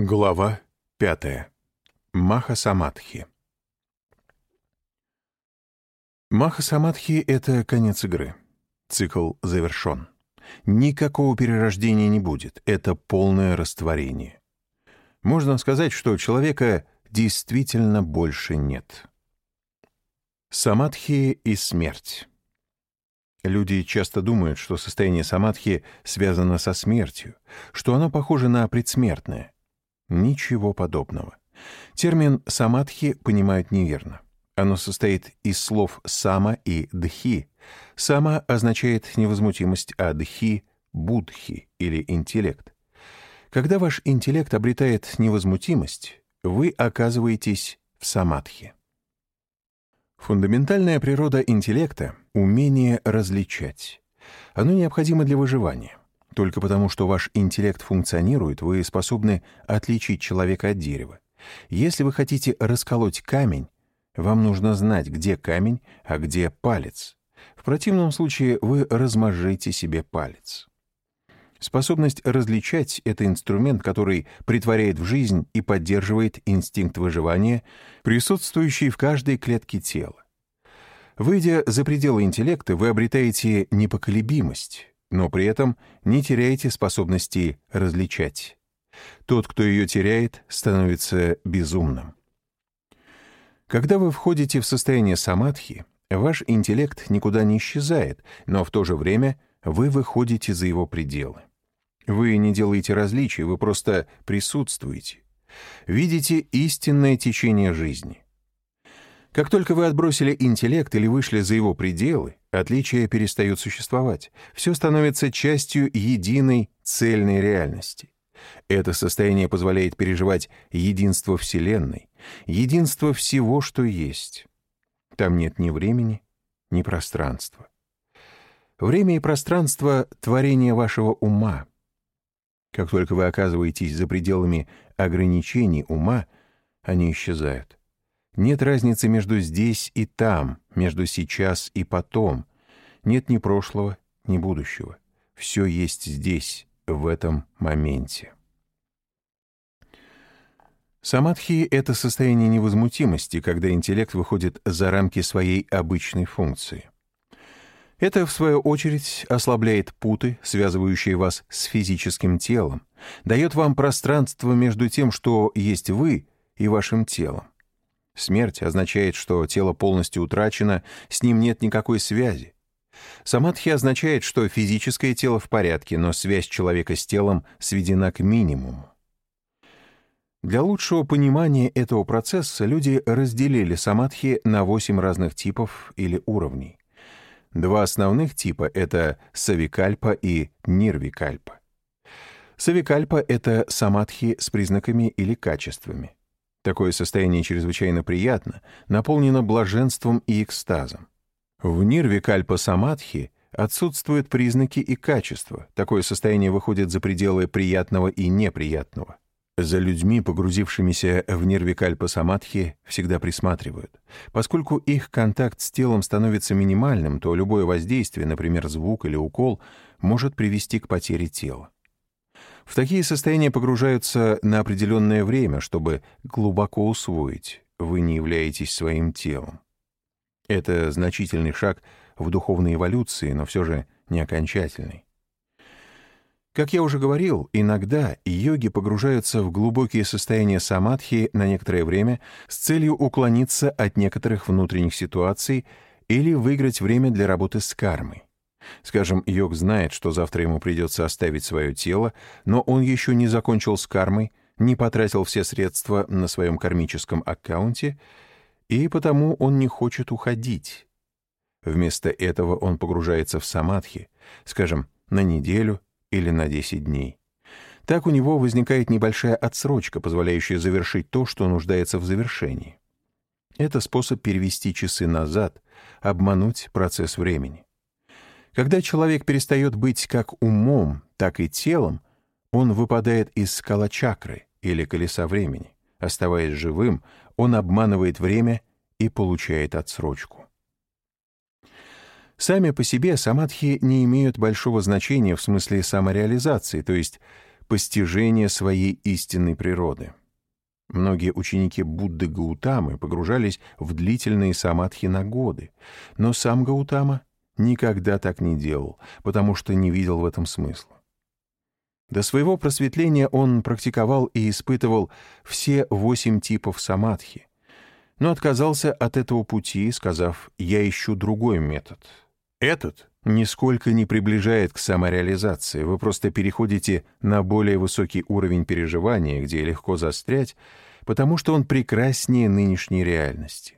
Глава 5. Маха Самадхи. Маха Самадхи — это конец игры. Цикл завершен. Никакого перерождения не будет. Это полное растворение. Можно сказать, что человека действительно больше нет. Самадхи и смерть. Люди часто думают, что состояние самадхи связано со смертью, что оно похоже на предсмертное — Ничего подобного. Термин «самадхи» понимают неверно. Оно состоит из слов «сама» и «дхи». «Сама» означает невозмутимость, а «дхи» — будхи или интеллект. Когда ваш интеллект обретает невозмутимость, вы оказываетесь в самадхи. Фундаментальная природа интеллекта — умение различать. Оно необходимо для выживания. Только потому, что ваш интеллект функционирует, вы способны отличить человека от дерева. Если вы хотите расколоть камень, вам нужно знать, где камень, а где палец. В противном случае вы размажете себе палец. Способность различать — это инструмент, который притворяет в жизнь и поддерживает инстинкт выживания, присутствующий в каждой клетке тела. Выйдя за пределы интеллекта, вы обретаете непоколебимость, но при этом не теряете способности различать. Тот, кто ее теряет, становится безумным. Когда вы входите в состояние самадхи, ваш интеллект никуда не исчезает, но в то же время вы выходите за его пределы. Вы не делаете различий, вы просто присутствуете. Видите истинное течение жизни. Как только вы отбросили интеллект или вышли за его пределы, отличия перестают существовать. Все становится частью единой цельной реальности. Это состояние позволяет переживать единство Вселенной, единство всего, что есть. Там нет ни времени, ни пространства. Время и пространство — творение вашего ума. Как только вы оказываетесь за пределами ограничений ума, они исчезают. Нет разницы между здесь и там, между сейчас и потом. Нет ни прошлого, ни будущего. Все есть здесь, в этом моменте. Самадхи — это состояние невозмутимости, когда интеллект выходит за рамки своей обычной функции. Это, в свою очередь, ослабляет путы, связывающие вас с физическим телом, дает вам пространство между тем, что есть вы, и вашим телом. Смерть означает, что тело полностью утрачено, с ним нет никакой связи. Самадхи означает, что физическое тело в порядке, но связь человека с телом сведена к минимуму. Для лучшего понимания этого процесса люди разделили самадхи на восемь разных типов или уровней. Два основных типа — это савикальпа и нирвикальпа. Савикальпа — это самадхи с признаками или качествами. Такое состояние чрезвычайно приятно, наполнено блаженством и экстазом. В нирве кальпа самадхи отсутствуют признаки и качества. Такое состояние выходит за пределы приятного и неприятного. За людьми, погрузившимися в нирвикальпа самадхи, всегда присматривают. Поскольку их контакт с телом становится минимальным, то любое воздействие, например, звук или укол, может привести к потере тела. В такие состояния погружаются на определенное время, чтобы глубоко усвоить «вы не являетесь своим телом». Это значительный шаг в духовной эволюции, но все же не окончательный. Как я уже говорил, иногда йоги погружаются в глубокие состояния самадхи на некоторое время с целью уклониться от некоторых внутренних ситуаций или выиграть время для работы с кармой. Скажем, йог знает, что завтра ему придется оставить свое тело, но он еще не закончил с кармой, не потратил все средства на своем кармическом аккаунте, и потому он не хочет уходить. Вместо этого он погружается в самадхи, скажем, на неделю или на 10 дней. Так у него возникает небольшая отсрочка, позволяющая завершить то, что нуждается в завершении. Это способ перевести часы назад, обмануть процесс времени. Когда человек перестает быть как умом, так и телом, он выпадает из скала чакры или колеса времени. Оставаясь живым, он обманывает время и получает отсрочку. Сами по себе самадхи не имеют большого значения в смысле самореализации, то есть постижения своей истинной природы. Многие ученики Будды Гаутамы погружались в длительные самадхи на годы, но сам Гаутама никогда так не делал, потому что не видел в этом смысла. До своего просветления он практиковал и испытывал все восемь типов самадхи, но отказался от этого пути, сказав «я ищу другой метод». Этот нисколько не приближает к самореализации, вы просто переходите на более высокий уровень переживания, где легко застрять, потому что он прекраснее нынешней реальности.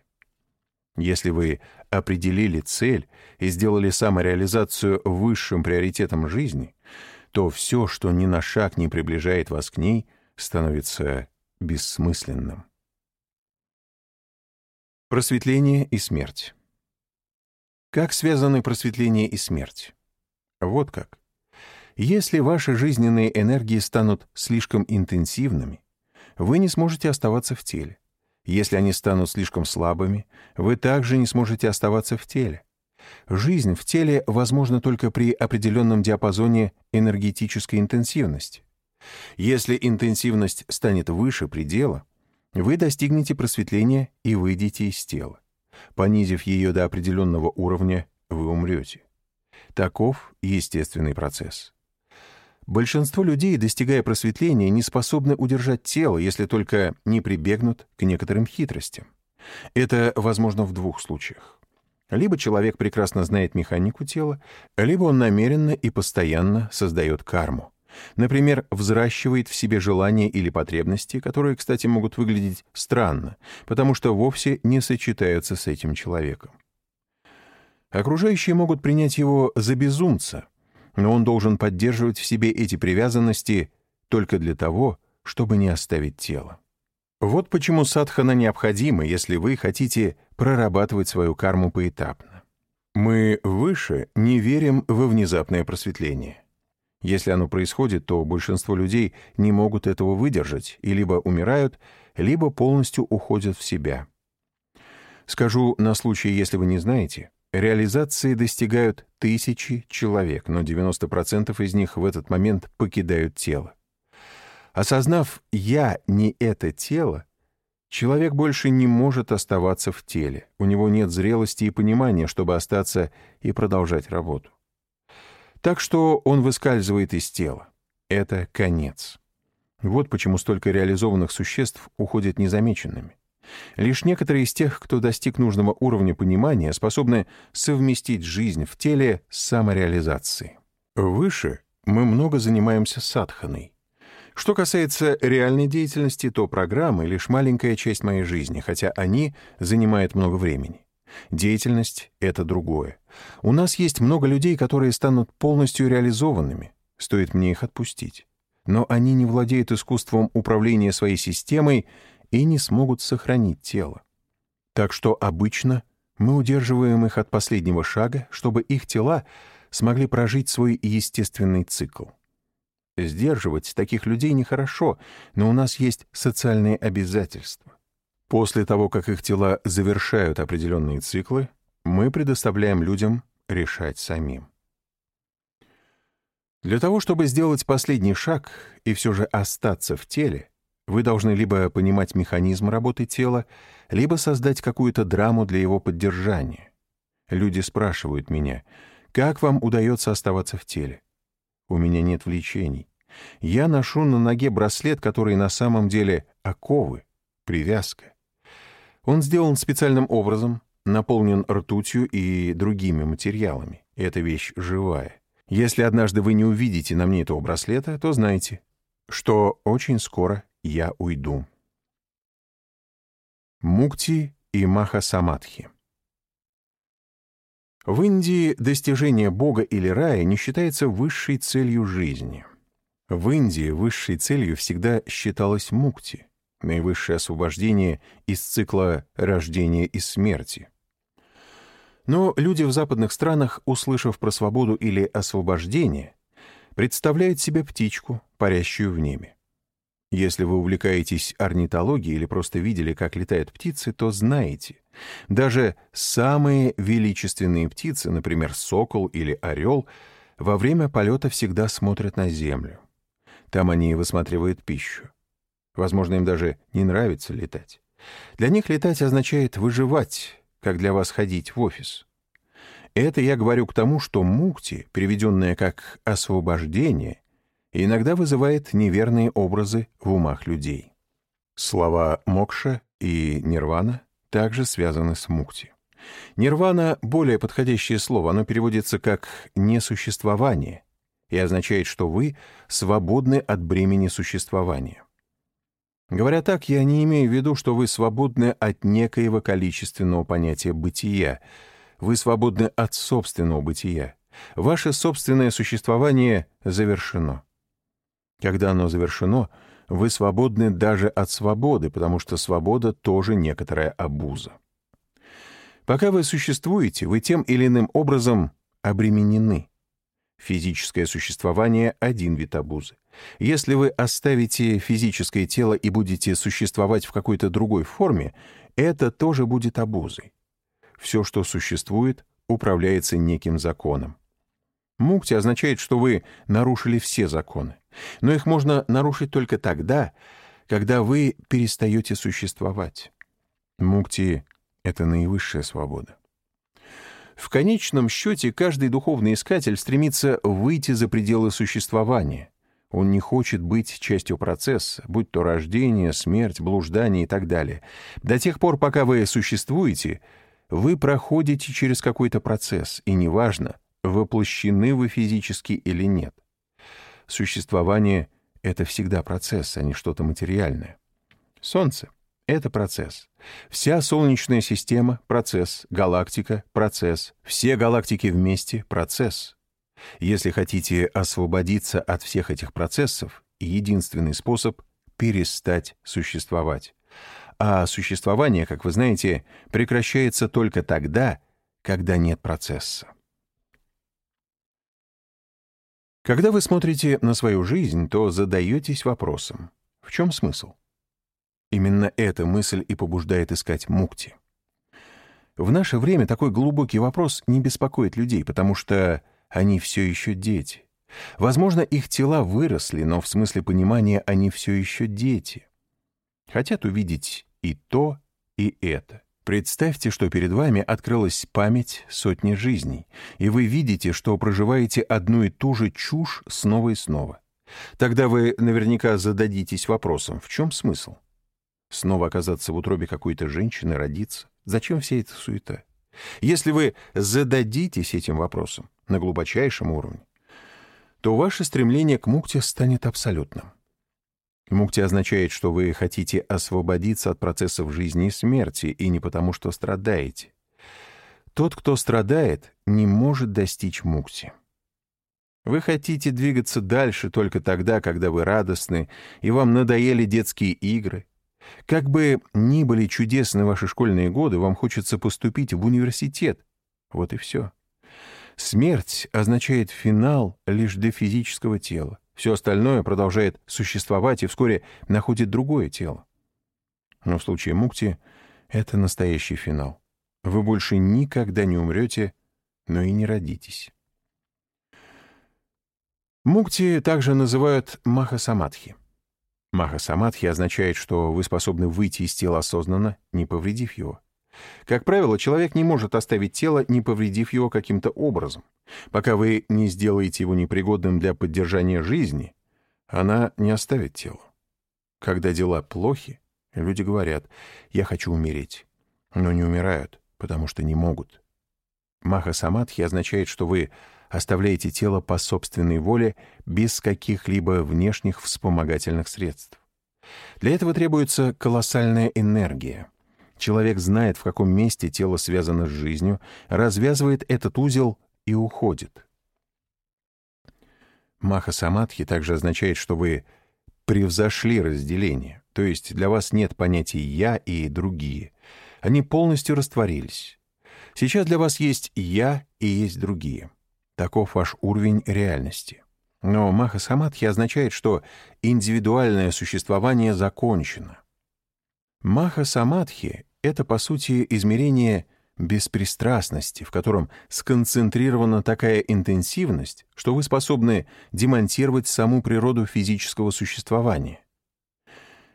Если вы определили цель и сделали самореализацию высшим приоритетом жизни, то все, что ни на шаг не приближает вас к ней, становится бессмысленным. Просветление и смерть. Как связаны просветление и смерть? Вот как. Если ваши жизненные энергии станут слишком интенсивными, вы не сможете оставаться в теле. Если они станут слишком слабыми, вы также не сможете оставаться в теле. Жизнь в теле возможна только при определенном диапазоне энергетической интенсивности. Если интенсивность станет выше предела, вы достигнете просветления и выйдете из тела. Понизив ее до определенного уровня, вы умрете. Таков естественный процесс. Большинство людей, достигая просветления, не способны удержать тело, если только не прибегнут к некоторым хитростям. Это возможно в двух случаях. Либо человек прекрасно знает механику тела, либо он намеренно и постоянно создает карму. Например, взращивает в себе желания или потребности, которые, кстати, могут выглядеть странно, потому что вовсе не сочетаются с этим человеком. Окружающие могут принять его за безумца, но он должен поддерживать в себе эти привязанности только для того, чтобы не оставить тело. Вот почему садхана необходима, если вы хотите прорабатывать свою карму поэтапно. Мы выше не верим во внезапное просветление. Если оно происходит, то большинство людей не могут этого выдержать и либо умирают, либо полностью уходят в себя. Скажу на случай, если вы не знаете, реализации достигают тысячи человек, но 90% из них в этот момент покидают тело. Осознав «я не это тело», человек больше не может оставаться в теле, у него нет зрелости и понимания, чтобы остаться и продолжать работу. Так что он выскальзывает из тела. Это конец. Вот почему столько реализованных существ уходят незамеченными. Лишь некоторые из тех, кто достиг нужного уровня понимания, способны совместить жизнь в теле с самореализацией. Выше мы много занимаемся садханой. Что касается реальной деятельности, то программы — лишь маленькая часть моей жизни, хотя они занимают много времени. Деятельность — это другое. У нас есть много людей, которые станут полностью реализованными, стоит мне их отпустить. Но они не владеют искусством управления своей системой и не смогут сохранить тело. Так что обычно мы удерживаем их от последнего шага, чтобы их тела смогли прожить свой естественный цикл. Сдерживать таких людей нехорошо, но у нас есть социальные обязательства. После того, как их тела завершают определенные циклы, мы предоставляем людям решать самим. Для того, чтобы сделать последний шаг и все же остаться в теле, вы должны либо понимать механизм работы тела, либо создать какую-то драму для его поддержания. Люди спрашивают меня, как вам удается оставаться в теле? У меня нет влечений. Я ношу на ноге браслет, который на самом деле оковы, привязка. Он сделан специальным образом, наполнен ртутью и другими материалами. Эта вещь живая. Если однажды вы не увидите на мне этого браслета, то знайте, что очень скоро я уйду. Мукти и Махасамадхи В Индии достижение Бога или рая не считается высшей целью жизни. В Индии высшей целью всегда считалось мукти наивысшее освобождение из цикла рождения и смерти. Но люди в западных странах, услышав про свободу или освобождение, представляют себе птичку, парящую в небе. Если вы увлекаетесь орнитологией или просто видели, как летают птицы, то знаете, даже самые величественные птицы, например, сокол или орел, во время полета всегда смотрят на землю. Там они высматривают пищу. Возможно, им даже не нравится летать. Для них летать означает выживать, как для вас ходить в офис. Это я говорю к тому, что мукти, переведенное как «освобождение», иногда вызывает неверные образы в умах людей. Слова «мокша» и «нирвана» также связаны с мукти. Нирвана — более подходящее слово, оно переводится как «несуществование» и означает, что вы свободны от бремени существования. Говоря так, я не имею в виду, что вы свободны от некоего количественного понятия бытия. Вы свободны от собственного бытия. Ваше собственное существование завершено. Когда оно завершено, вы свободны даже от свободы, потому что свобода тоже некоторая обуза. Пока вы существуете, вы тем или иным образом обременены. Физическое существование — один вид обузы. Если вы оставите физическое тело и будете существовать в какой-то другой форме, это тоже будет обузой. Все, что существует, управляется неким законом. Мукти означает, что вы нарушили все законы. Но их можно нарушить только тогда, когда вы перестаете существовать. Мукти — это наивысшая свобода. В конечном счете каждый духовный искатель стремится выйти за пределы существования. Он не хочет быть частью процесса, будь то рождение, смерть, блуждание и так далее. До тех пор, пока вы существуете, вы проходите через какой-то процесс, и неважно, воплощены вы физически или нет. Существование — это всегда процесс, а не что-то материальное. Солнце — это процесс. Вся Солнечная система — процесс, галактика — процесс, все галактики вместе — процесс. Если хотите освободиться от всех этих процессов, единственный способ — перестать существовать. А существование, как вы знаете, прекращается только тогда, когда нет процесса. Когда вы смотрите на свою жизнь, то задаетесь вопросом, в чем смысл? Именно эта мысль и побуждает искать мукти. В наше время такой глубокий вопрос не беспокоит людей, потому что они все еще дети. Возможно, их тела выросли, но в смысле понимания они все еще дети. Хотят увидеть и то, и это. Представьте, что перед вами открылась память сотни жизней, и вы видите, что проживаете одну и ту же чушь снова и снова. Тогда вы наверняка зададитесь вопросом, в чем смысл? Снова оказаться в утробе какой-то женщины, родиться? Зачем вся эта суета? Если вы зададитесь этим вопросом на глубочайшем уровне, то ваше стремление к мукте станет абсолютным. Мукти означает, что вы хотите освободиться от процессов жизни и смерти, и не потому, что страдаете. Тот, кто страдает, не может достичь мукти. Вы хотите двигаться дальше только тогда, когда вы радостны, и вам надоели детские игры, как бы ни были чудесны ваши школьные годы, вам хочется поступить в университет. Вот и все. Смерть означает финал лишь для физического тела. Все остальное продолжает существовать и вскоре находит другое тело. Но в случае мукти это настоящий финал. Вы больше никогда не умрете, но и не родитесь. Мукти также называют махасамадхи. Маха-самадхи означает, что вы способны выйти из тела осознанно, не повредив его. Как правило, человек не может оставить тело, не повредив его каким-то образом. Пока вы не сделаете его непригодным для поддержания жизни, она не оставит тело. Когда дела плохи, люди говорят «я хочу умереть», но не умирают, потому что не могут. Маха-самадхи означает, что вы оставляете тело по собственной воле без каких-либо внешних вспомогательных средств. Для этого требуется колоссальная энергия. Человек знает, в каком месте тело связано с жизнью, развязывает этот узел и уходит. Маха Самадхи также означает, что вы превзошли разделение, то есть для вас нет понятий «я» и «другие». Они полностью растворились. Сейчас для вас есть «я» и есть другие. Таков ваш уровень реальности. Но маха-самадхи означает, что индивидуальное существование закончено. Маха-самадхи — это, по сути, измерение беспристрастности, в котором сконцентрирована такая интенсивность, что вы способны демонтировать саму природу физического существования.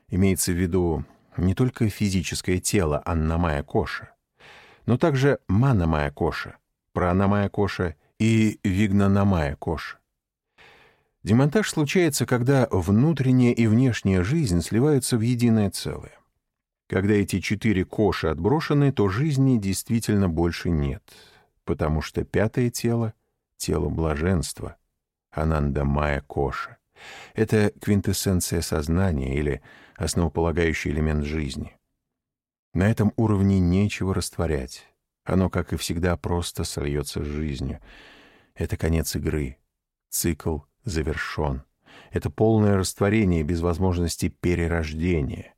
Имеется в виду не только физическое тело Аннамая Коша, но также Манамая Коша, Пранамая Коша и Вигнанамая Коша. Демонтаж случается, когда внутренняя и внешняя жизнь сливаются в единое целое. Когда эти четыре коши отброшены, то жизни действительно больше нет, потому что пятое тело — тело блаженства, анандамая коша. Это квинтэссенция сознания или основополагающий элемент жизни. На этом уровне нечего растворять. Оно, как и всегда, просто сольется с жизнью. Это конец игры. Цикл завершен. Это полное растворение без возможности перерождения.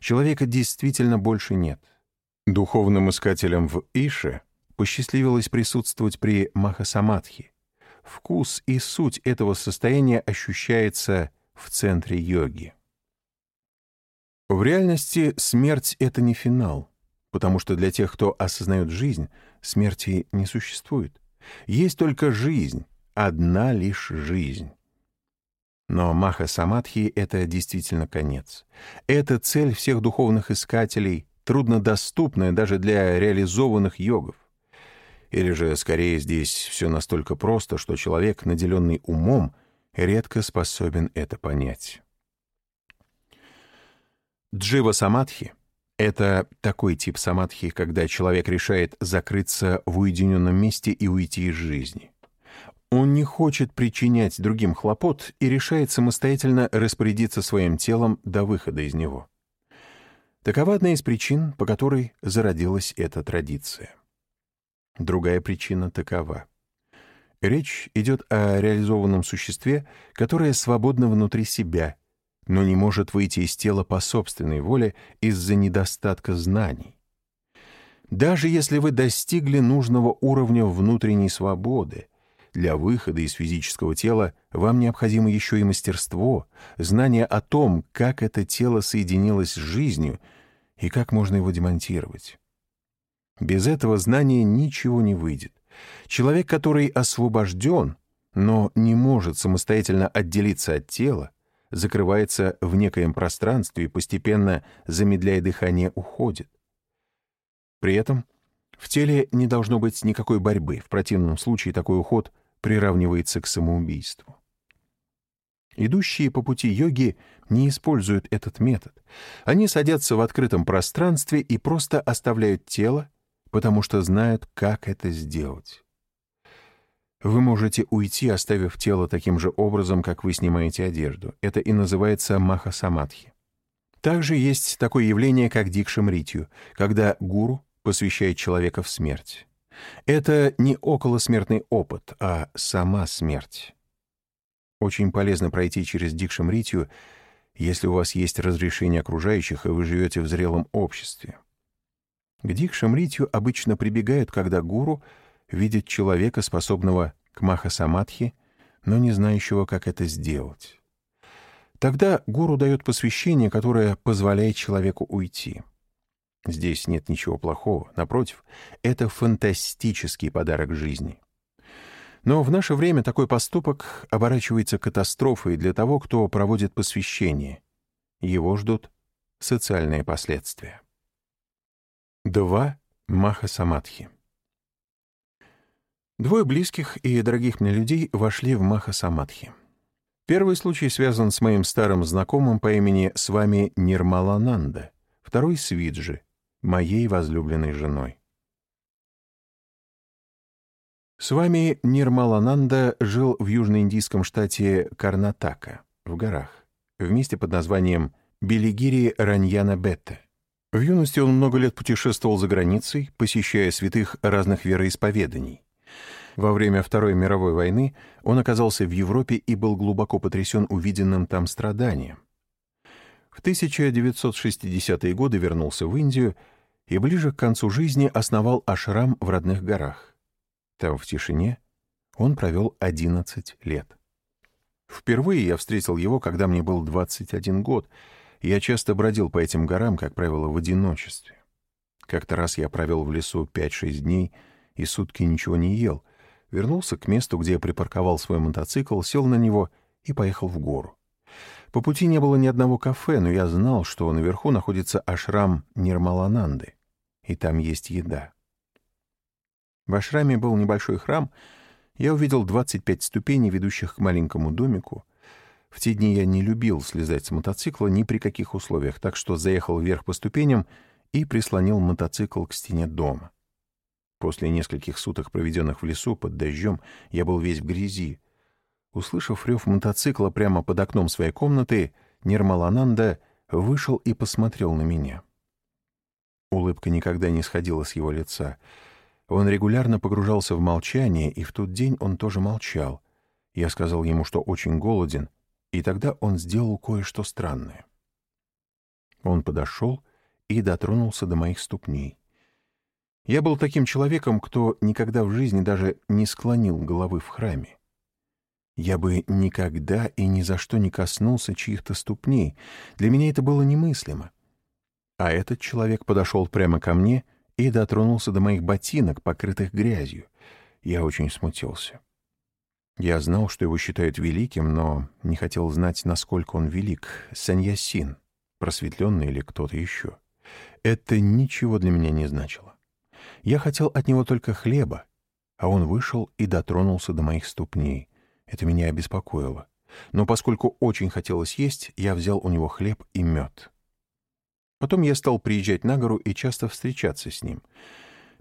Человека действительно больше нет. Духовным искателям в Ише посчастливилось присутствовать при Махасамадхи. Вкус и суть этого состояния ощущается в центре йоги. В реальности смерть — это не финал, потому что для тех, кто осознает жизнь, смерти не существует. Есть только жизнь, одна лишь жизнь. Но Маха Самадхи — это действительно конец. Это цель всех духовных искателей, труднодоступная даже для реализованных йогов. Или же, скорее, здесь все настолько просто, что человек, наделенный умом, редко способен это понять. Джива Самадхи — это такой тип самадхи, когда человек решает закрыться в уединенном месте и уйти из жизни. Он не хочет причинять другим хлопот и решает самостоятельно распорядиться своим телом до выхода из него. Такова одна из причин, по которой зародилась эта традиция. Другая причина такова. Речь идет о реализованном существе, которое свободно внутри себя, но не может выйти из тела по собственной воле из-за недостатка знаний. Даже если вы достигли нужного уровня внутренней свободы, для выхода из физического тела вам необходимо еще и мастерство, знание о том, как это тело соединилось с жизнью и как можно его демонтировать. Без этого знания ничего не выйдет. Человек, который освобожден, но не может самостоятельно отделиться от тела, закрывается в некоем пространстве и постепенно, замедляя дыхание, уходит. При этом в теле не должно быть никакой борьбы, в противном случае такой уход приравнивается к самоубийству. Идущие по пути йоги не используют этот метод. Они садятся в открытом пространстве и просто оставляют тело, потому что знают, как это сделать. Вы можете уйти, оставив тело таким же образом, как вы снимаете одежду. Это и называется маха-самадхи. Также есть такое явление, как дикшамритью, когда гуру посвящает человека в смерть. Это не околосмертный опыт, а сама смерть. Очень полезно пройти через дикшамритию, если у вас есть разрешение окружающих, и вы живете в зрелом обществе. К дикшамритию обычно прибегают, когда гуру видит человека, способного к махасамадхи, но не знающего, как это сделать. Тогда гуру дает посвящение, которое позволяет человеку уйти. Здесь нет ничего плохого, напротив, это фантастический подарок жизни. Но в наше время такой поступок оборачивается катастрофой для того, кто проводит посвящение. Его ждут социальные последствия. 2. Маха-самадхи Двое близких и дорогих мне людей вошли в Маха-самадхи. Первый случай связан с моим старым знакомым по имени с вами Нирмалананда, второй — с Виджи, моей возлюбленной женой. С вами Нирмалананда жил в южноиндийском штате Карнатака, в горах, в месте под названием Белигири Раньяна Бетте. В юности он много лет путешествовал за границей, посещая святых разных вероисповеданий. Во время Второй мировой войны он оказался в Европе и был глубоко потрясен увиденным там страданием. В 1960-е годы вернулся в Индию и ближе к концу жизни основал ашрам в родных горах. Там, в тишине, он провел 11 лет. Впервые я встретил его, когда мне был 21 год, я часто бродил по этим горам, как правило, в одиночестве. Как-то раз я провел в лесу 5-6 дней и сутки ничего не ел. Вернулся к месту, где я припарковал свой мотоцикл, сел на него и поехал в гору. По пути не было ни одного кафе, но я знал, что наверху находится ашрам Нирмалананды, и там есть еда. В ашраме был небольшой храм. Я увидел 25 ступеней, ведущих к маленькому домику. В те дни я не любил слезать с мотоцикла ни при каких условиях, так что заехал вверх по ступеням и прислонил мотоцикл к стене дома. После нескольких суток, проведенных в лесу под дождем, я был весь в грязи. Услышав рев мотоцикла прямо под окном своей комнаты, Нирмалананда вышел и посмотрел на меня. Улыбка никогда не сходила с его лица. Он регулярно погружался в молчание, и в тот день он тоже молчал. Я сказал ему, что очень голоден, и тогда он сделал кое-что странное. Он подошел и дотронулся до моих ступней. Я был таким человеком, кто никогда в жизни даже не склонил головы в храме. Я бы никогда и ни за что не коснулся чьих-то ступней. Для меня это было немыслимо. А этот человек подошел прямо ко мне и дотронулся до моих ботинок, покрытых грязью. Я очень смутился. Я знал, что его считают великим, но не хотел знать, насколько он велик. Саньясин, просветленный или кто-то еще. Это ничего для меня не значило. Я хотел от него только хлеба, а он вышел и дотронулся до моих ступней. Это меня обеспокоило. Но поскольку очень хотелось есть, я взял у него хлеб и мед. Потом я стал приезжать на гору и часто встречаться с ним.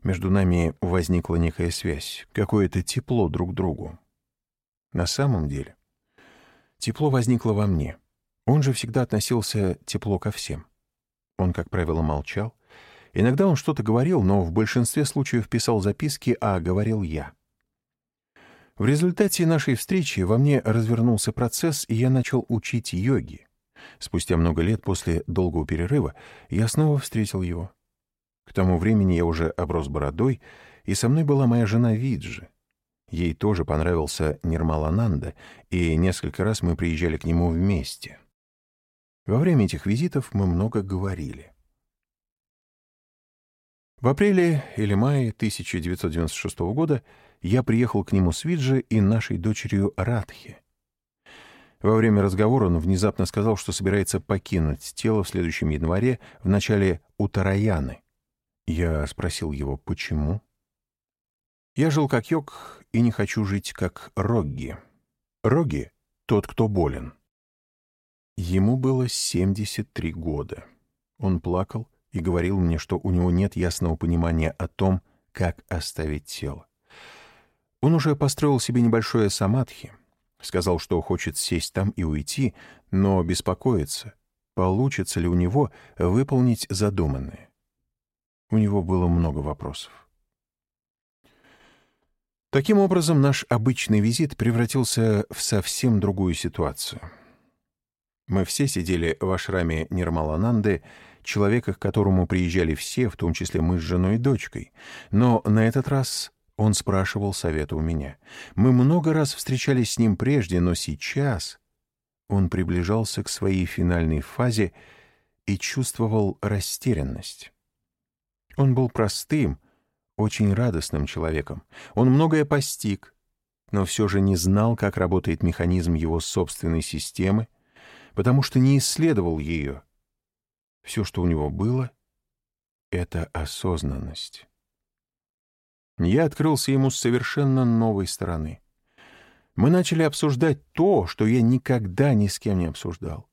Между нами возникла некая связь, какое-то тепло друг другу. На самом деле, тепло возникло во мне. Он же всегда относился тепло ко всем. Он, как правило, молчал. Иногда он что-то говорил, но в большинстве случаев писал записки, а говорил я. В результате нашей встречи во мне развернулся процесс, и я начал учить йоги. Спустя много лет после долгого перерыва я снова встретил его. К тому времени я уже оброс бородой, и со мной была моя жена Виджи. Ей тоже понравился Нирмалананда, и несколько раз мы приезжали к нему вместе. Во время этих визитов мы много говорили. В апреле или мае 1996 года я приехал к нему с Виджи и нашей дочерью Радхи. Во время разговора он внезапно сказал, что собирается покинуть тело в следующем январе в начале Утараяны. Я спросил его, почему? Я жил как йог и не хочу жить как Рогги. Рогги — тот, кто болен. Ему было 73 года. Он плакал и говорил мне, что у него нет ясного понимания о том, как оставить тело. Он уже построил себе небольшое самадхи, сказал, что хочет сесть там и уйти, но беспокоится, получится ли у него выполнить задуманное. У него было много вопросов. Таким образом, наш обычный визит превратился в совсем другую ситуацию — мы все сидели в ашраме Нирмалананды, человека, к которому приезжали все, в том числе мы с женой и дочкой. Но на этот раз он спрашивал совета у меня. Мы много раз встречались с ним прежде, но сейчас он приближался к своей финальной фазе и чувствовал растерянность. Он был простым, очень радостным человеком. Он многое постиг, но все же не знал, как работает механизм его собственной системы, потому что не исследовал ее. Все, что у него было, — это осознанность. Я открылся ему с совершенно новой стороны. Мы начали обсуждать то, что я никогда ни с кем не обсуждал.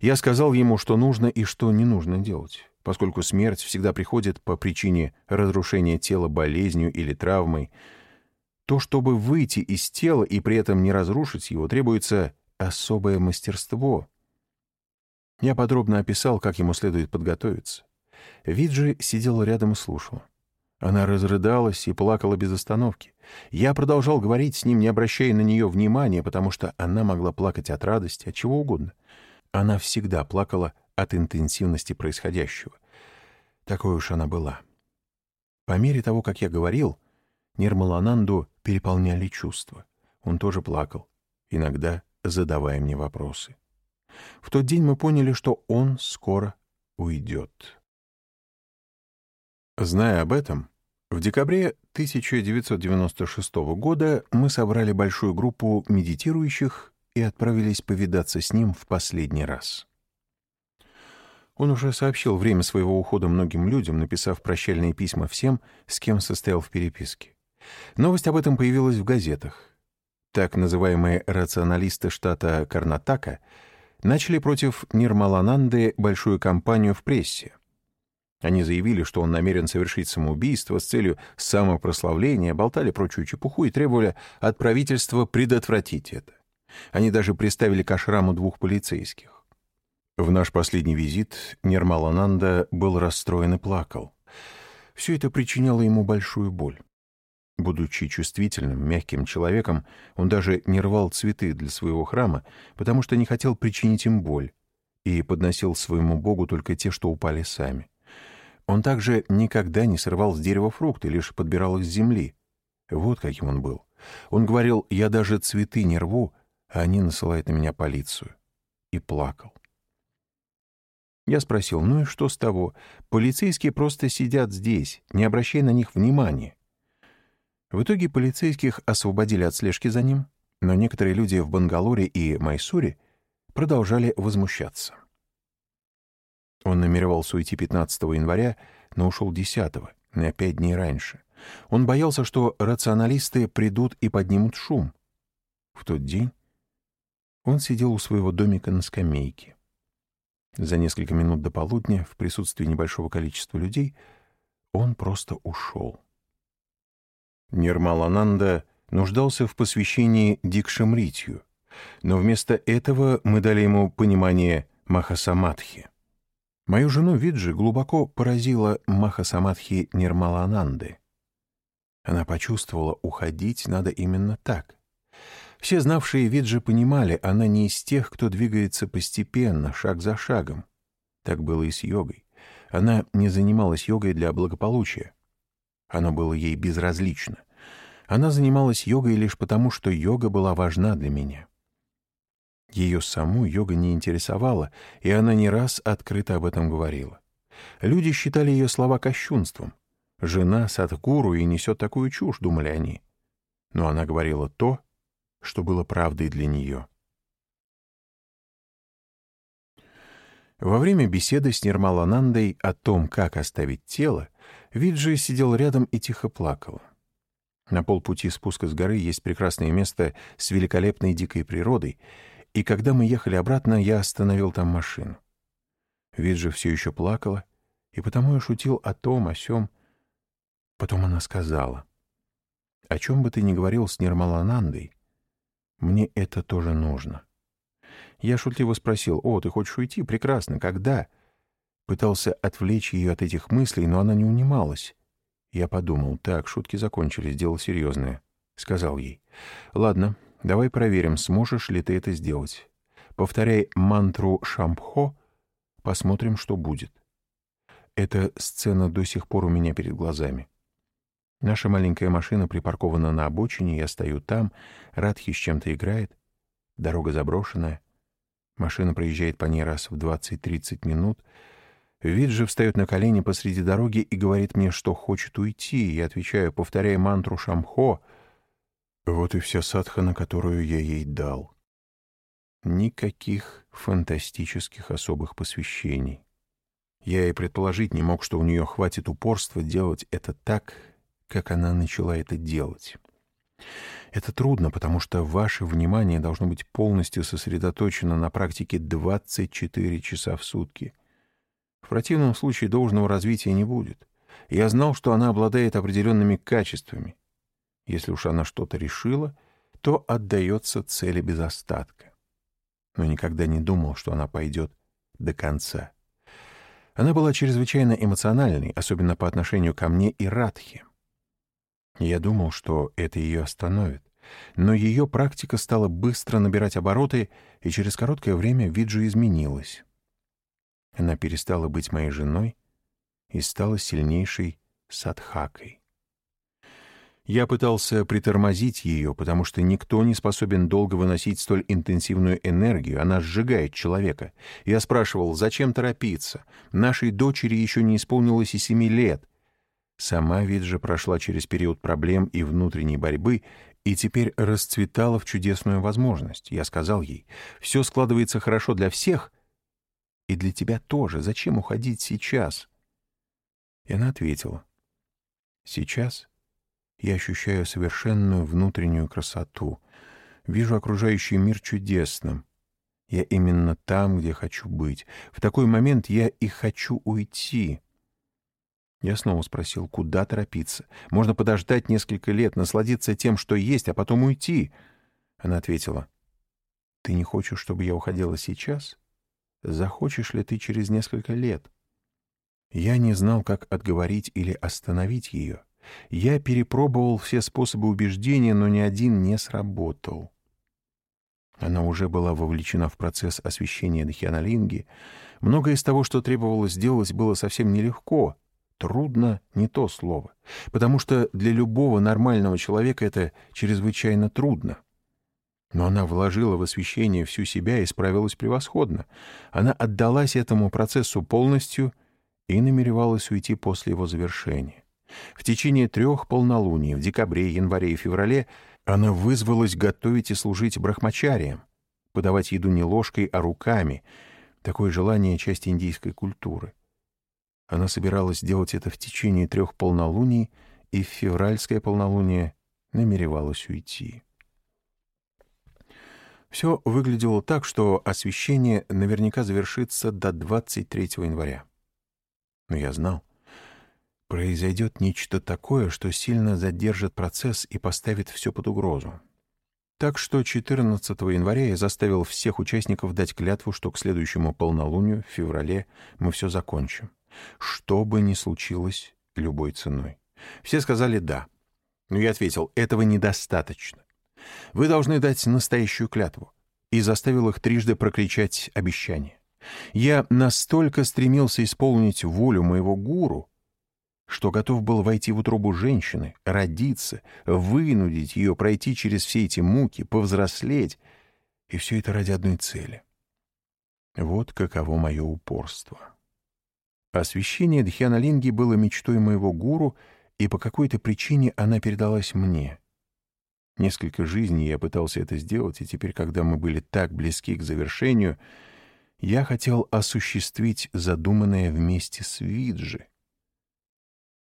Я сказал ему, что нужно и что не нужно делать, поскольку смерть всегда приходит по причине разрушения тела болезнью или травмой. То, чтобы выйти из тела и при этом не разрушить его, требуется особое мастерство. Я подробно описал, как ему следует подготовиться. Виджи сидела рядом и слушала. Она разрыдалась и плакала без остановки. Я продолжал говорить с ним, не обращая на нее внимания, потому что она могла плакать от радости, от чего угодно. Она всегда плакала от интенсивности происходящего. Такой уж она была. По мере того, как я говорил, Нирмалананду переполняли чувства. Он тоже плакал, иногда задавая мне вопросы. В тот день мы поняли, что он скоро уйдет. Зная об этом, в декабре 1996 года мы собрали большую группу медитирующих и отправились повидаться с ним в последний раз. Он уже сообщил время своего ухода многим людям, написав прощальные письма всем, с кем состоял в переписке. Новость об этом появилась в газетах. Так называемые рационалисты штата Карнатака начали против Нирмалананды большую кампанию в прессе. Они заявили, что он намерен совершить самоубийство с целью самопрославления, болтали прочую чепуху и требовали от правительства предотвратить это. Они даже приставили к ашраму двух полицейских. В наш последний визит Нирмалананда был расстроен и плакал. Все это причиняло ему большую боль. Будучи чувствительным, мягким человеком, он даже не рвал цветы для своего храма, потому что не хотел причинить им боль, и подносил своему Богу только те, что упали сами. Он также никогда не срывал с дерева фрукты, лишь подбирал их с земли. Вот каким он был. Он говорил, я даже цветы не рву, а они насылают на меня полицию. И плакал. Я спросил, ну и что с того? Полицейские просто сидят здесь, не обращая на них внимания. В итоге полицейских освободили от слежки за ним, но некоторые люди в Бангалоре и Майсуре продолжали возмущаться. Он намеревался уйти 15 января, но ушел 10 на пять дней раньше. Он боялся, что рационалисты придут и поднимут шум. В тот день он сидел у своего домика на скамейке. За несколько минут до полудня, в присутствии небольшого количества людей, он просто ушел. Нирмалананда нуждался в посвящении Дикшамритью, но вместо этого мы дали ему понимание Махасамадхи. Мою жену Виджи глубоко поразила Махасамадхи Нирмалананды. Она почувствовала, уходить надо именно так. Все знавшие Виджи понимали, она не из тех, кто двигается постепенно, шаг за шагом. Так было и с йогой. Она не занималась йогой для благополучия. Оно было ей безразлично. Она занималась йогой лишь потому, что йога была важна для меня. Ее саму йога не интересовала, и она не раз открыто об этом говорила. Люди считали ее слова кощунством. «Жена Садхгуру и несет такую чушь», — думали они. Но она говорила то, что было правдой для нее. Во время беседы с Нирмаланандой о том, как оставить тело, Виджи сидел рядом и тихо плакала. На полпути спуска с горы есть прекрасное место с великолепной дикой природой, и когда мы ехали обратно, я остановил там машину. Виджи все еще плакала, и потому я шутил о том, о сём. Потом она сказала, «О чем бы ты ни говорил с Нирмаланандой, мне это тоже нужно». Я шутливо спросил, «О, ты хочешь уйти? Прекрасно. Когда?» Пытался отвлечь ее от этих мыслей, но она не унималась. Я подумал, так, шутки закончились, дело серьезное. Сказал ей, «Ладно, давай проверим, сможешь ли ты это сделать. Повторяй мантру «Шампхо», посмотрим, что будет». Эта сцена до сих пор у меня перед глазами. Наша маленькая машина припаркована на обочине, я стою там, Радхи с чем-то играет. Дорога заброшенная. Машина проезжает по ней раз в 20-30 минут — Виджи встает на колени посреди дороги и говорит мне, что хочет уйти. Я отвечаю, повторяя мантру Шамхо. Вот и вся садхана, которую я ей дал. Никаких фантастических особых посвящений. Я и предположить не мог, что у нее хватит упорства делать это так, как она начала это делать. Это трудно, потому что ваше внимание должно быть полностью сосредоточено на практике 24 часа в сутки — в противном случае должного развития не будет. Я знал, что она обладает определенными качествами. Если уж она что-то решила, то отдается цели без остатка. Но никогда не думал, что она пойдет до конца. Она была чрезвычайно эмоциональной, особенно по отношению ко мне и Радхе. Я думал, что это ее остановит. Но ее практика стала быстро набирать обороты, и через короткое время Виджи изменилась. Она перестала быть моей женой и стала сильнейшей садхакой. Я пытался притормозить ее, потому что никто не способен долго выносить столь интенсивную энергию, она сжигает человека. Я спрашивал, зачем торопиться? Нашей дочери еще не исполнилось и семи лет. Сама Виджа прошла через период проблем и внутренней борьбы и теперь расцветала в чудесную возможность. Я сказал ей, все складывается хорошо для всех, и для тебя тоже. Зачем уходить сейчас? И она ответила, сейчас я ощущаю совершенную внутреннюю красоту, вижу окружающий мир чудесным. Я именно там, где хочу быть. В такой момент я и хочу уйти. Я снова спросил, куда торопиться? Можно подождать несколько лет, насладиться тем, что есть, а потом уйти. Она ответила, ты не хочешь, чтобы я уходила сейчас? Захочешь ли ты через несколько лет? Я не знал, как отговорить или остановить ее. Я перепробовал все способы убеждения, но ни один не сработал. Она уже была вовлечена в процесс освещения Дхьянолинги. Многое из того, что требовалось сделать, было совсем нелегко. Трудно — не то слово, потому что для любого нормального человека это чрезвычайно трудно. Но она вложила в освещение всю себя и справилась превосходно. Она отдалась этому процессу полностью и намеревалась уйти после его завершения. В течение трех полнолуний, в декабре, январе и феврале, она вызвалась готовить и служить брахмачариям, подавать еду не ложкой, а руками. Такое желание — часть индийской культуры. Она собиралась делать это в течение трех полнолуний, и в февральское полнолуние намеревалась уйти. Все выглядело так, что освещение наверняка завершится до 23 января. Но я знал, произойдет нечто такое, что сильно задержит процесс и поставит все под угрозу. Так что 14 января я заставил всех участников дать клятву, что к следующему полнолунию в феврале мы все закончим. Что бы ни случилось любой ценой. Все сказали «да». Но я ответил, этого недостаточно. Вы должны дать настоящую клятву. И заставил их трижды прокричать обещание. Я настолько стремился исполнить волю моего гуру, что готов был войти в утробу женщины, родиться, вынудить ее пройти через все эти муки, повзрослеть, и все это ради одной цели. Вот каково мое упорство. Освящение Дхьянолинги было мечтой моего гуру, и по какой-то причине она передалась мне. Несколько жизней я пытался это сделать, и теперь, когда мы были так близки к завершению, я хотел осуществить задуманное вместе с Виджи.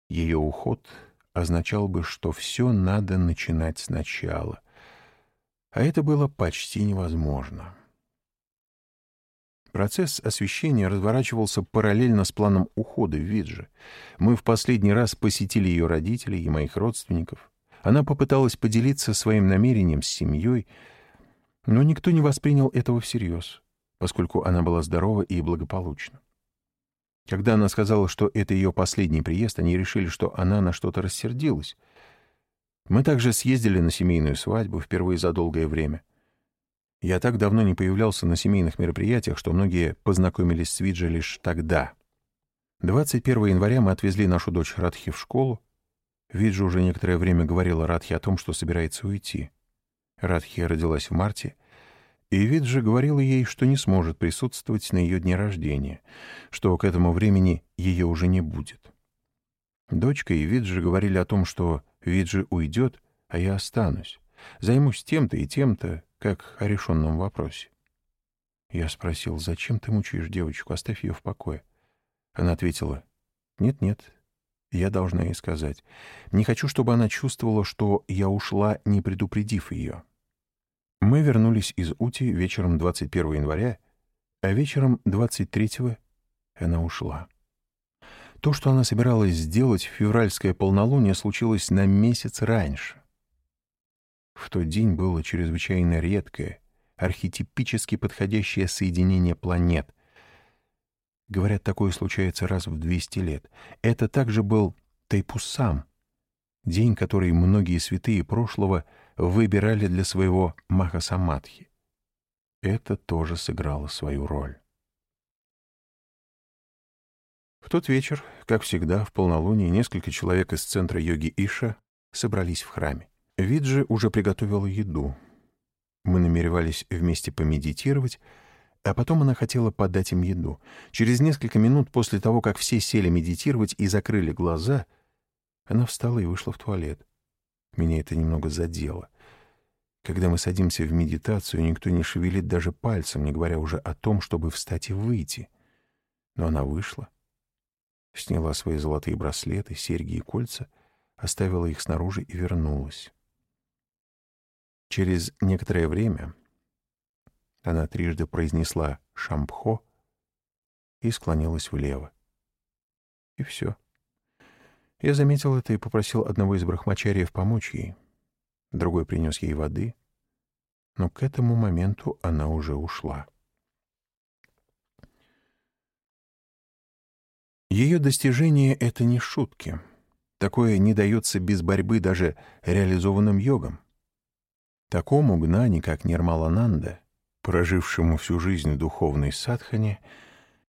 Ее уход означал бы, что все надо начинать сначала. А это было почти невозможно. Процесс освещения разворачивался параллельно с планом ухода в Виджи. Мы в последний раз посетили ее родителей и моих родственников. Она попыталась поделиться своим намерением с семьей, но никто не воспринял этого всерьез, поскольку она была здорова и благополучна. Когда она сказала, что это ее последний приезд, они решили, что она на что-то рассердилась. Мы также съездили на семейную свадьбу впервые за долгое время — я так давно не появлялся на семейных мероприятиях, что многие познакомились с Виджи лишь тогда. 21 января мы отвезли нашу дочь Радхи в школу. Виджи уже некоторое время говорила Радхи о том, что собирается уйти. Радхи родилась в марте, и Виджи говорила ей, что не сможет присутствовать на ее дне рождения, что к этому времени ее уже не будет. Дочка и Виджи говорили о том, что Виджи уйдет, а я останусь. Займусь тем-то и тем-то, как о решенном вопросе. Я спросил, зачем ты мучаешь девочку, оставь ее в покое. Она ответила, нет-нет, я должна ей сказать. Не хочу, чтобы она чувствовала, что я ушла, не предупредив ее. Мы вернулись из Ути вечером 21 января, а вечером 23 она ушла. То, что она собиралась сделать в февральское полнолуние, случилось на месяц раньше. В тот день было чрезвычайно редкое, архетипически подходящее соединение планет. Говорят, такое случается раз в 200 лет. Это также был Тайпусам, день, который многие святые прошлого выбирали для своего Махасамадхи. Это тоже сыграло свою роль. В тот вечер, как всегда, в полнолуние несколько человек из центра йоги Иша собрались в храме. Виджи уже приготовила еду. Мы намеревались вместе помедитировать, а потом она хотела подать им еду. Через несколько минут после того, как все сели медитировать и закрыли глаза, Она встала и вышла в туалет. Меня это немного задело. Когда мы садимся в медитацию, никто не шевелит даже пальцем, не говоря уже о том, чтобы встать и выйти. Но она вышла, сняла свои золотые браслеты, серьги и кольца, оставила их снаружи и вернулась. Через некоторое время она трижды произнесла «шампхо» и склонилась влево. И все. Я заметил это и попросил одного из брахмачариев помочь ей. Другой принес ей воды, но к этому моменту она уже ушла. Ее достижение — это не шутки. Такое не дается без борьбы даже реализованным йогам. Такому гнани, как Нирмалананда, прожившему всю жизнь в духовной садхане,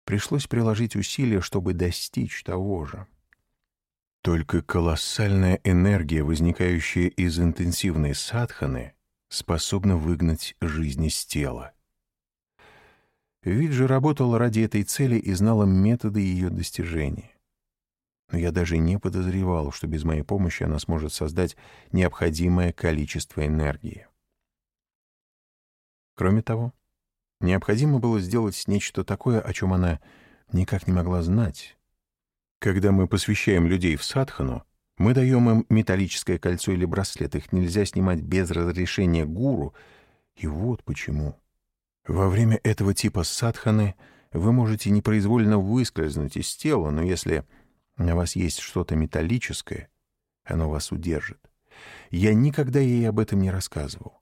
пришлось приложить усилия, чтобы достичь того же. Только колоссальная энергия, возникающая из интенсивной садханы, способна выгнать жизнь из тела. Виджи работала ради этой цели и знала методы ее достижения. Но я даже не подозревал, что без моей помощи она сможет создать необходимое количество энергии. Кроме того, необходимо было сделать нечто такое, о чем она никак не могла знать. Когда мы посвящаем людей в садхану, мы даем им металлическое кольцо или браслет, их нельзя снимать без разрешения гуру, и вот почему. Во время этого типа садханы вы можете непроизвольно выскользнуть из тела, но если на вас есть что-то металлическое, оно вас удержит. Я никогда ей об этом не рассказывал.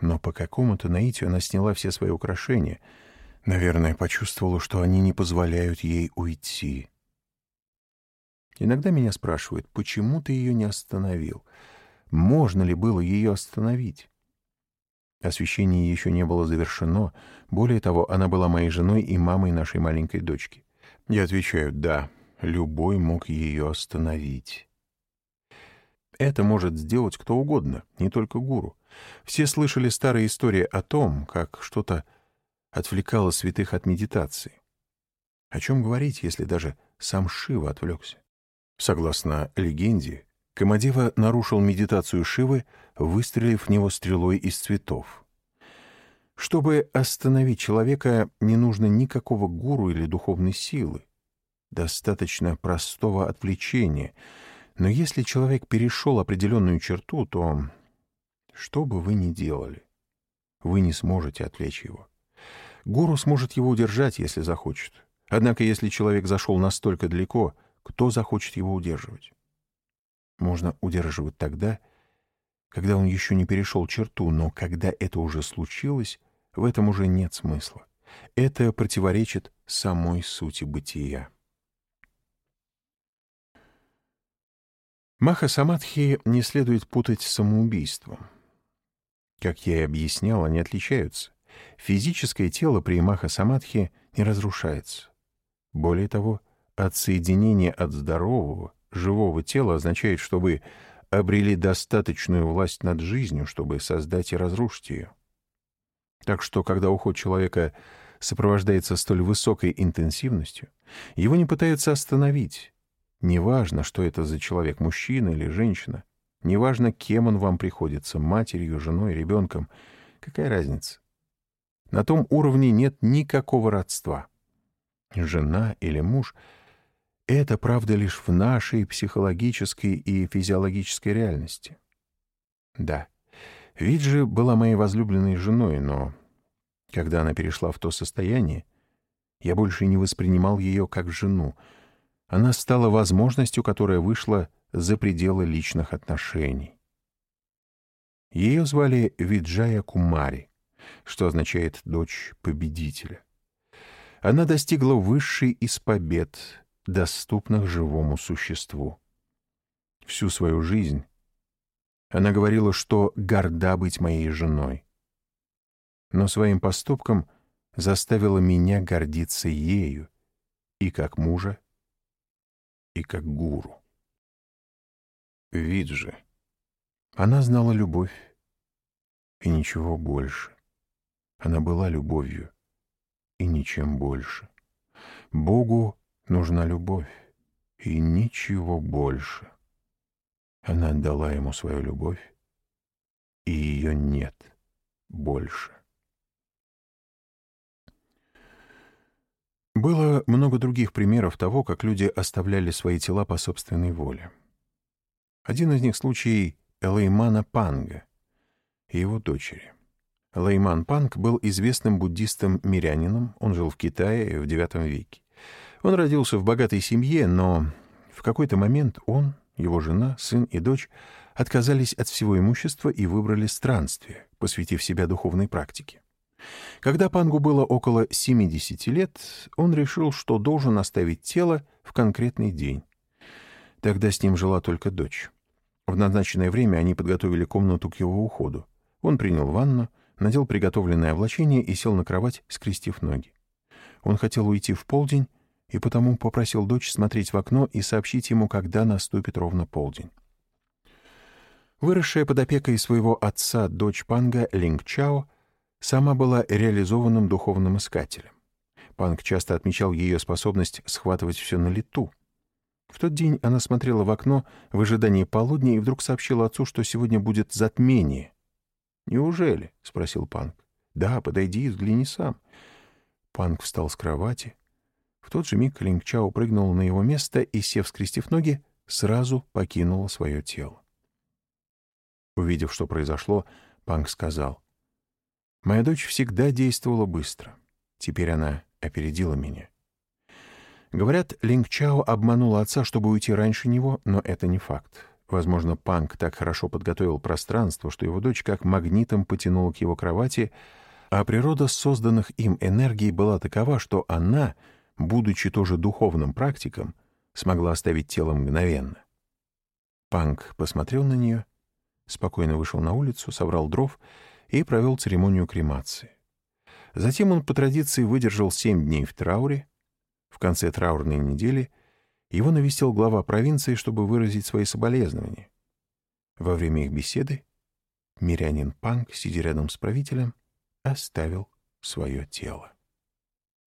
Но по какому-то наитию она сняла все свои украшения. Наверное, почувствовала, что они не позволяют ей уйти. Иногда меня спрашивают, почему ты ее не остановил? Можно ли было ее остановить? Освещение еще не было завершено. Более того, она была моей женой и мамой нашей маленькой дочки. Я отвечаю «да». Любой мог ее остановить. Это может сделать кто угодно, не только гуру. Все слышали старые истории о том, как что-то отвлекало святых от медитации. О чем говорить, если даже сам Шива отвлекся? Согласно легенде, Камадева нарушил медитацию Шивы, выстрелив в него стрелой из цветов. Чтобы остановить человека, не нужно никакого гуру или духовной силы. Достаточно простого отвлечения. Но если человек перешел определенную черту, то что бы вы ни делали, вы не сможете отвлечь его. Гуру сможет его удержать, если захочет. Однако, если человек зашел настолько далеко, кто захочет его удерживать? Можно удерживать тогда, когда он еще не перешел черту, но когда это уже случилось, в этом уже нет смысла. Это противоречит самой сути бытия. Маха Самадхи не следует путать с самоубийством. Как я и объяснял, они отличаются. Физическое тело при маха-самадхи не разрушается. Более того, отсоединение от здорового, живого тела означает, что вы обрели достаточную власть над жизнью, чтобы создать и разрушить ее. Так что, когда уход человека сопровождается столь высокой интенсивностью, его не пытаются остановить. Неважно, что это за человек, мужчина или женщина — Неважно, кем он вам приходится, матерью, женой, ребенком. Какая разница? На том уровне нет никакого родства. Жена или муж — это правда лишь в нашей психологической и физиологической реальности. Да, Виджи была моей возлюбленной женой, но когда она перешла в то состояние, я больше не воспринимал ее как жену. Она стала возможностью, которая вышла за пределы личных отношений. Ее звали Виджая Кумари, что означает «дочь победителя». Она достигла высшей из побед, доступных живому существу. Всю свою жизнь она говорила, что горда быть моей женой. Но своим поступком заставила меня гордиться ею и как мужа, и как гуру. Виджи. Она знала любовь и ничего больше. Она была любовью и ничем больше. Богу нужна любовь и ничего больше. Она отдала ему свою любовь, и ее нет больше. Было много других примеров того, как люди оставляли свои тела по собственной воле. Один из них — случай Элеймана Панга и его дочери. Лейман Панг был известным буддистом-мирянином, он жил в Китае в IX веке. Он родился в богатой семье, но в какой-то момент он, его жена, сын и дочь отказались от всего имущества и выбрали странствие, посвятив себя духовной практике. Когда Пангу было около 70 лет, он решил, что должен оставить тело в конкретный день. Тогда с ним жила только дочь. В назначенное время они подготовили комнату к его уходу. Он принял ванну, надел приготовленное облачение и сел на кровать, скрестив ноги. Он хотел уйти в полдень, и потому попросил дочь смотреть в окно и сообщить ему, когда наступит ровно полдень. Выросшая под опекой своего отца дочь Панга Линг Чао сама была реализованным духовным искателем. Панг часто отмечал ее способность схватывать все на лету. В тот день она смотрела в окно в ожидании полудня и вдруг сообщила отцу, что сегодня будет затмение. «Неужели?» — спросил Панг. «Да, подойди и взгляни сам». Панг встал с кровати. В тот же миг Линг Чао прыгнул на его место и, сев скрестив ноги, сразу покинула свое тело. Увидев, что произошло, Панг сказал, Моя дочь всегда действовала быстро. Теперь она опередила меня. Говорят, Линг Чао обманула отца, чтобы уйти раньше него, но это не факт. Возможно, Панк так хорошо подготовил пространство, что его дочь как магнитом потянула к его кровати, а природа созданных им энергий была такова, что она, будучи тоже духовным практиком, смогла оставить тело мгновенно. Панк посмотрел на нее, спокойно вышел на улицу, собрал дров и провел церемонию кремации. Затем он по традиции выдержал семь дней в трауре. В конце траурной недели его навестил глава провинции, чтобы выразить свои соболезнования. Во время их беседы мирянин Панк, сидя рядом с правителем, оставил свое тело.